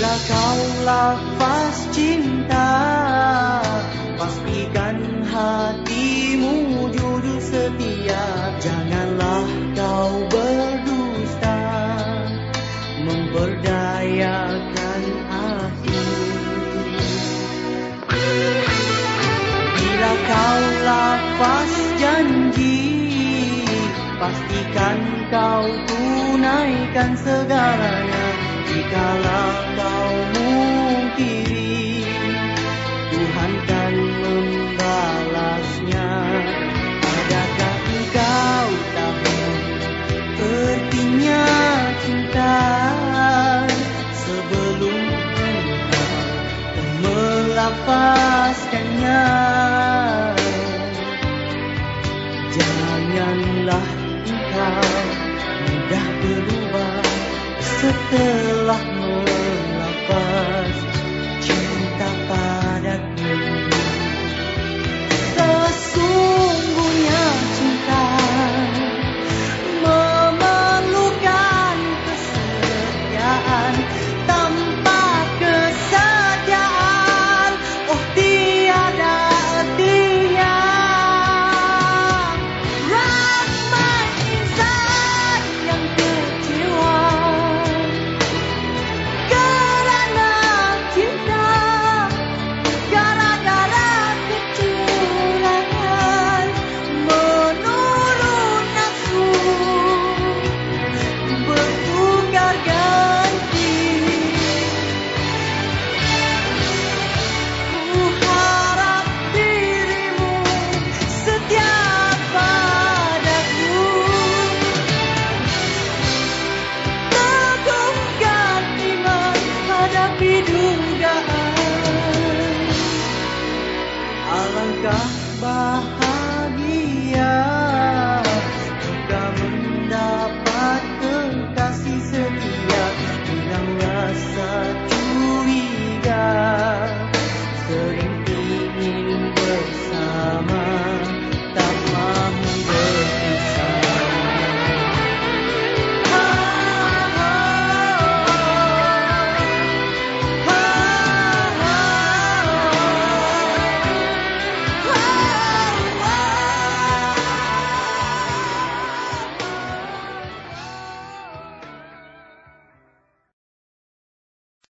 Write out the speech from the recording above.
Bila kau lafaz cinta Pastikan hatimu jujur setia. Janganlah kau berdusta Memperdayakan aku Bila kau lafaz janji Pastikan kau tunaikan segalanya Jikalau kau mungkiri Tuhan kan membalasnya. Adakah engkau tahu Artinya cinta? Sebelum engkau melafazkannya Janganlah engkau mudah berubah setelah melepas. far